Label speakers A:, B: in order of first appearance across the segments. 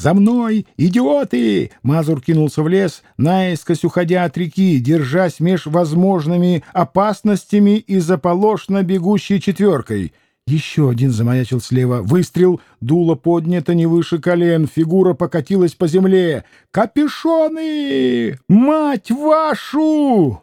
A: «За мной! Идиоты!» Мазур кинулся в лес, наискось уходя от реки, держась меж возможными опасностями и заполошно бегущей четверкой. Еще один замаячил слева. Выстрел, дуло поднято не выше колен, фигура покатилась по земле. «Капюшоны! Мать вашу!»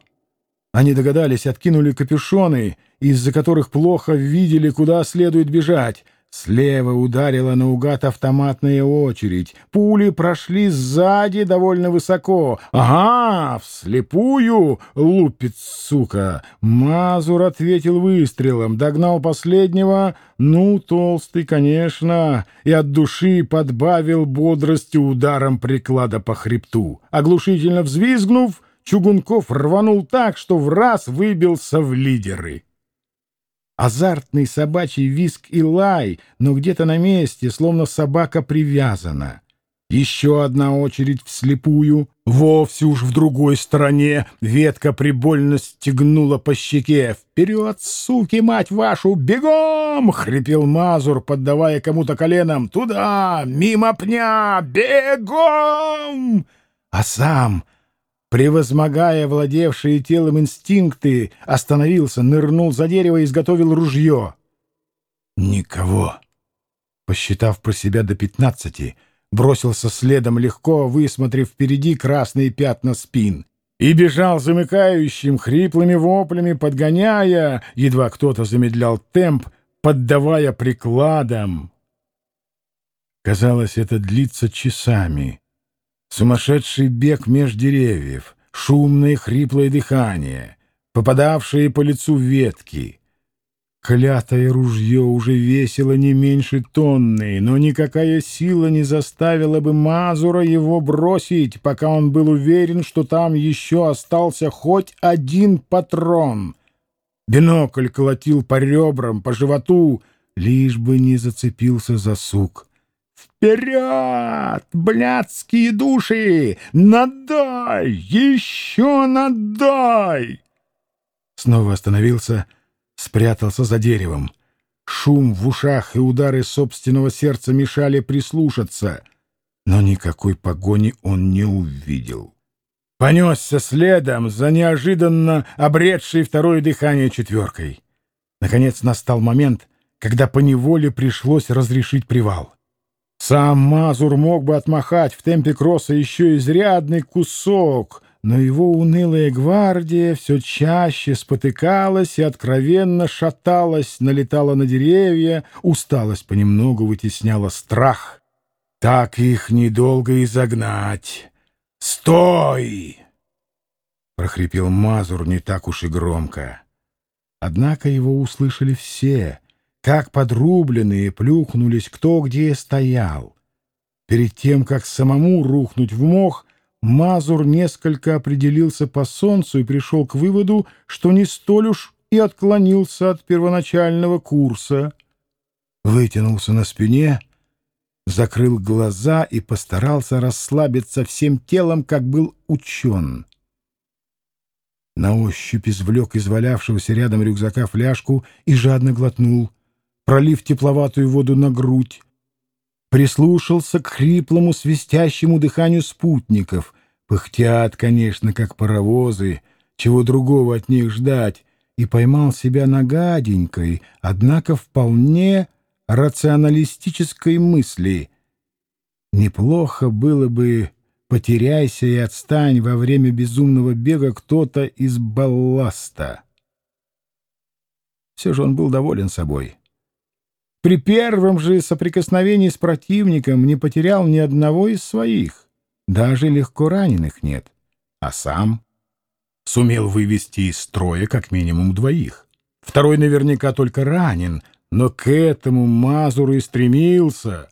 A: Они догадались, откинули капюшоны, из-за которых плохо видели, куда следует бежать. Слева ударила наугад автоматная очередь. Пули прошли сзади довольно высоко. «Ага, вслепую!» — лупит, сука. Мазур ответил выстрелом, догнал последнего. Ну, толстый, конечно, и от души подбавил бодрости ударом приклада по хребту. Оглушительно взвизгнув, Чугунков рванул так, что в раз выбился в лидеры. Азартный собачий виск и лай, но где-то на месте, словно собака привязана. Еще одна очередь вслепую, вовсе уж в другой стороне. Ветка прибольно стегнула по щеке. «Вперед, суки, мать вашу! Бегом!» — хрипел Мазур, поддавая кому-то коленом. «Туда! Мимо пня! Бегом!» А сам превозмогая владевшие телом инстинкты, остановился, нырнул за дерево и изготовил ружье. Никого. Посчитав про себя до пятнадцати, бросился следом легко, высмотрев впереди красные пятна спин. И бежал замыкающим, хриплыми воплями, подгоняя, едва кто-то замедлял темп, поддавая прикладом. Казалось, это длится часами. Сумасшедший бег меж деревьев, шумное хриплое дыхание, попадавшие по лицу ветки. Клятое ружье уже весило не меньше тонны, но никакая сила не заставила бы Мазура его бросить, пока он был уверен, что там еще остался хоть один патрон. Бинокль колотил по ребрам, по животу, лишь бы не зацепился за сук. «Вперед, блядские души! Надай! Еще надай!» Снова остановился, спрятался за деревом. Шум в ушах и удары собственного сердца мешали прислушаться, но никакой погони он не увидел. Понесся следом за неожиданно обретшей второе дыхание четверкой. Наконец настал момент, когда поневоле пришлось разрешить привал. Сам Мазур мог бы отмахать в темпе кросса еще изрядный кусок, но его унылая гвардия все чаще спотыкалась и откровенно шаталась, налетала на деревья, усталость понемногу вытесняла страх. Так их недолго изогнать. «Стой!» — прохрипел Мазур не так уж и громко. Однако его услышали все — как подрубленные плюхнулись кто где стоял. Перед тем, как самому рухнуть в мох, Мазур несколько определился по солнцу и пришел к выводу, что не столь уж и отклонился от первоначального курса. Вытянулся на спине, закрыл глаза и постарался расслабиться всем телом, как был учен. На ощупь извлек из валявшегося рядом рюкзака фляжку и жадно глотнул пролив тепловатую воду на грудь, прислушался к хриплому свистящему дыханию спутников. Пыхтят, конечно, как паровозы, чего другого от них ждать, и поймал себя на гаденькой, однако вполне рационалистической мысли. Неплохо было бы, потеряйся и отстань во время безумного бега кто-то из балласта. Все же он был доволен собой. При первом же соприкосновении с противником не потерял ни одного из своих. Даже легко раненых нет. А сам сумел вывести из строя как минимум двоих. Второй наверняка только ранен, но к этому Мазур и стремился.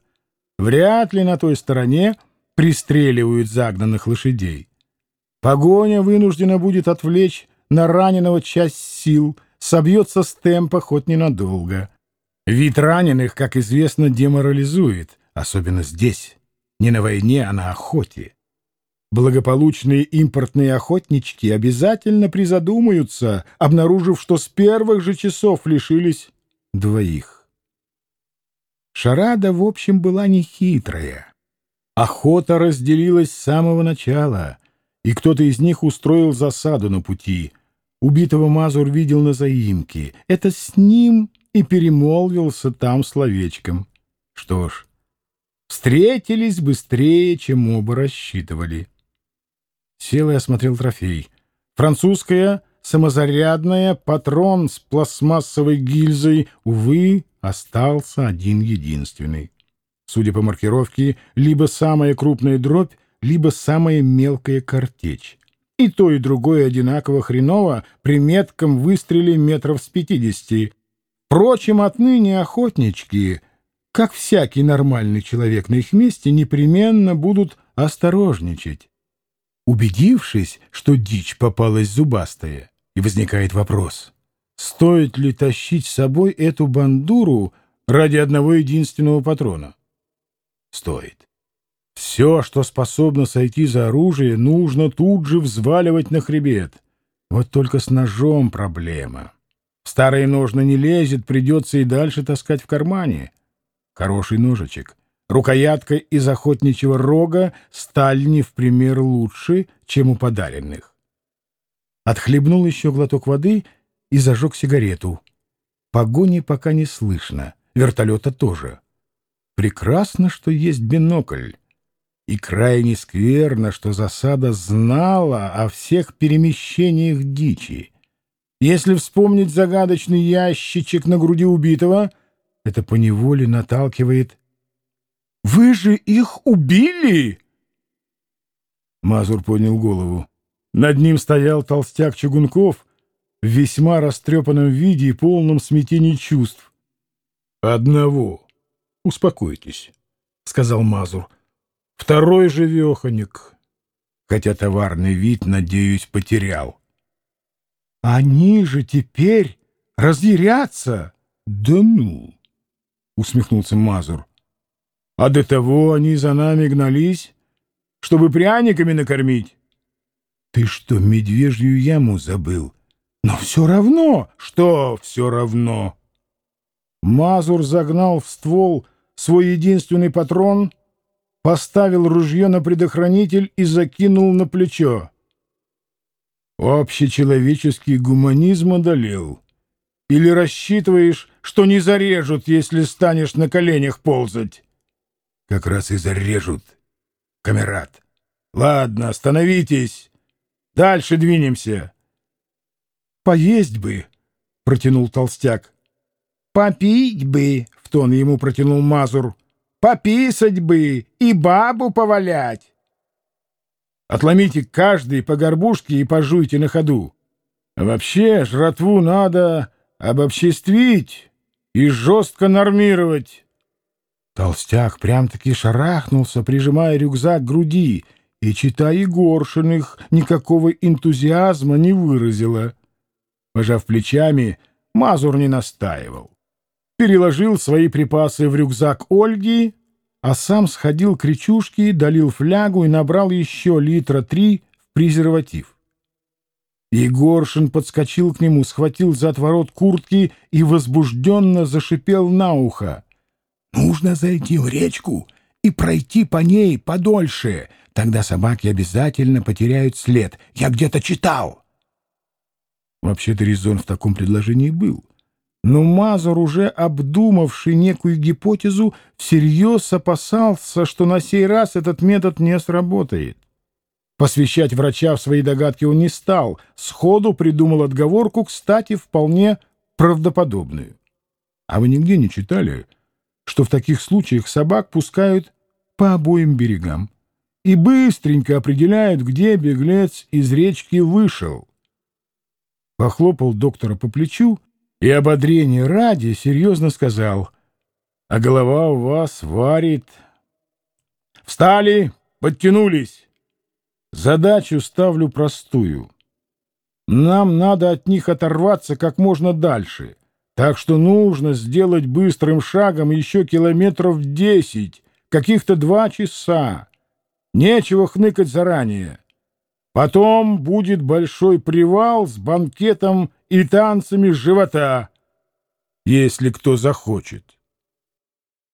A: Вряд ли на той стороне пристреливают загнанных лошадей. Погоня вынуждена будет отвлечь на раненого часть сил, собьется с темпа хоть ненадолго. Вид раненых, как известно, деморализует, особенно здесь, не на войне, а на охоте. Благополучные импортные охотнички обязательно призадумаются, обнаружив, что с первых же часов лишились двоих. Шарада, в общем, была нехитрая. Охота разделилась с самого начала, и кто-то из них устроил засаду на пути. Убитого Мазур видел на заимке. Это с ним и перемолвился там словечком. Что ж, встретились быстрее, чем оба рассчитывали. Сел и осмотрел трофей. Французская самозарядная патрон с пластмассовой гильзой, увы, остался один единственный. Судя по маркировке, либо самая крупная дробь, либо самая мелкая картечь. И то, и другое одинаково хреново при метком выстреле метров с пятидесяти. Впрочем, отныне охотнички, как всякий нормальный человек на их месте, непременно будут осторожничать. Убедившись, что дичь попалась зубастая, и возникает вопрос, стоит ли тащить с собой эту бандуру ради одного единственного патрона? Стоит. Все, что способно сойти за оружие, нужно тут же взваливать на хребет. Вот только с ножом проблема. Старые ножны не лезет, придется и дальше таскать в кармане. Хороший ножичек. Рукоятка из охотничьего рога сталь не в пример лучше, чем у подаренных. Отхлебнул еще глоток воды и зажег сигарету. Погони пока не слышно, вертолета тоже. Прекрасно, что есть бинокль. И крайне скверно, что засада знала о всех перемещениях дичи. Если вспомнить загадочный ящичек на груди убитого, это поневоле наталкивает «Вы же их убили?» Мазур поднял голову. Над ним стоял толстяк Чугунков в весьма растрепанном виде и полном смятении чувств. «Одного. Успокойтесь», — сказал Мазур. «Второй живеханик, хотя товарный вид, надеюсь, потерял». «Они же теперь разъярятся!» «Да ну!» — усмехнулся Мазур. «А до того они за нами гнались, чтобы пряниками накормить». Ты что, медвежью яму забыл? Но все равно, что все равно. Мазур загнал в ствол свой единственный патрон, поставил ружье на предохранитель и закинул на плечо. Общечеловеческий гуманизм одолел. Или рассчитываешь, что не зарежут, если станешь на коленях ползать? Как раз и зарежут, камерат. Ладно, остановитесь. Дальше двинемся. — Поесть бы, — протянул толстяк. — Попить бы, — в тон ему протянул Мазур. — Пописать бы и бабу повалять. Отломите каждый по горбушке и пожуйте на ходу. Вообще жратву надо обобществить и жестко нормировать. Толстяк прям-таки шарахнулся, прижимая рюкзак к груди — и, читай Егоршиных, никакого энтузиазма не выразила. Пожав плечами, Мазур не настаивал. Переложил свои припасы в рюкзак Ольги, а сам сходил к речушке, долил флягу и набрал еще литра три в презерватив. Егоршин подскочил к нему, схватил за отворот куртки и возбужденно зашипел на ухо. «Нужно зайти в речку и пройти по ней подольше. Тогда собаки обязательно потеряют след. Я где-то читал. Вообще-то резон в таком предложении был. Но Мазур, уже обдумавший некую гипотезу, всерьез опасался, что на сей раз этот метод не сработает. Посвящать врача в свои догадки он не стал, сходу придумал отговорку, кстати, вполне правдоподобную. А вы нигде не читали, что в таких случаях собак пускают по обоим берегам и быстренько определяют, где беглец из речки вышел. Похлопал доктора по плечу и ободрение ради серьезно сказал, «А голова у вас варит». «Встали, подтянулись. Задачу ставлю простую. Нам надо от них оторваться как можно дальше». Так что нужно сделать быстрым шагом еще километров десять, каких-то два часа. Нечего хныкать заранее. Потом будет большой привал с банкетом и танцами живота, если кто захочет.